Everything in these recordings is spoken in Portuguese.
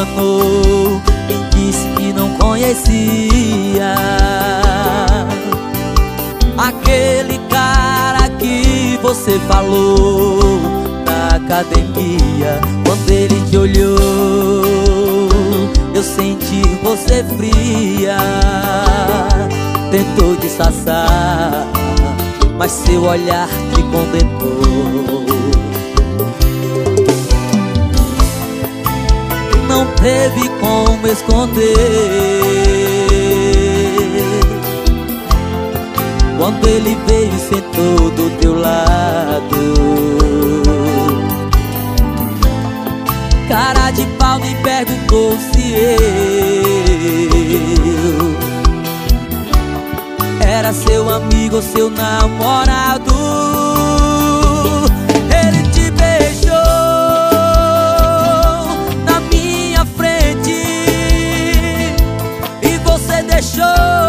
enganou E disse que não conhecia. Aquele cara que você falou Na academia Quando ele te olhou Eu senti você fria. Tentou disfarçar Mas seu olhar te condenou teve como esconder. Quando ele veio e sentou do teu lado. Cara de pau me perguntou se eu Era seu amigo ou seu namorado sol.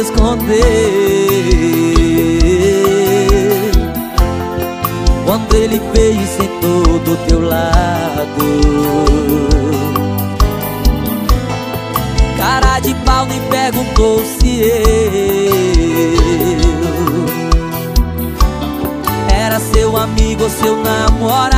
Esconder. Quando ele veio e sentou do teu lado. Cara de pau me perguntou se eu Era seu amigo ou seu namorado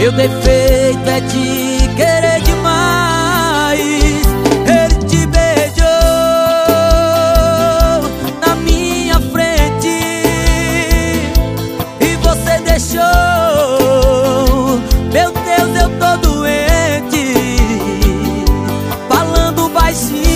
Meu defeito é te querer demais. Ele te beijou na minha frente e você deixou. Meu Deus, eu tô doente, falando baixinho.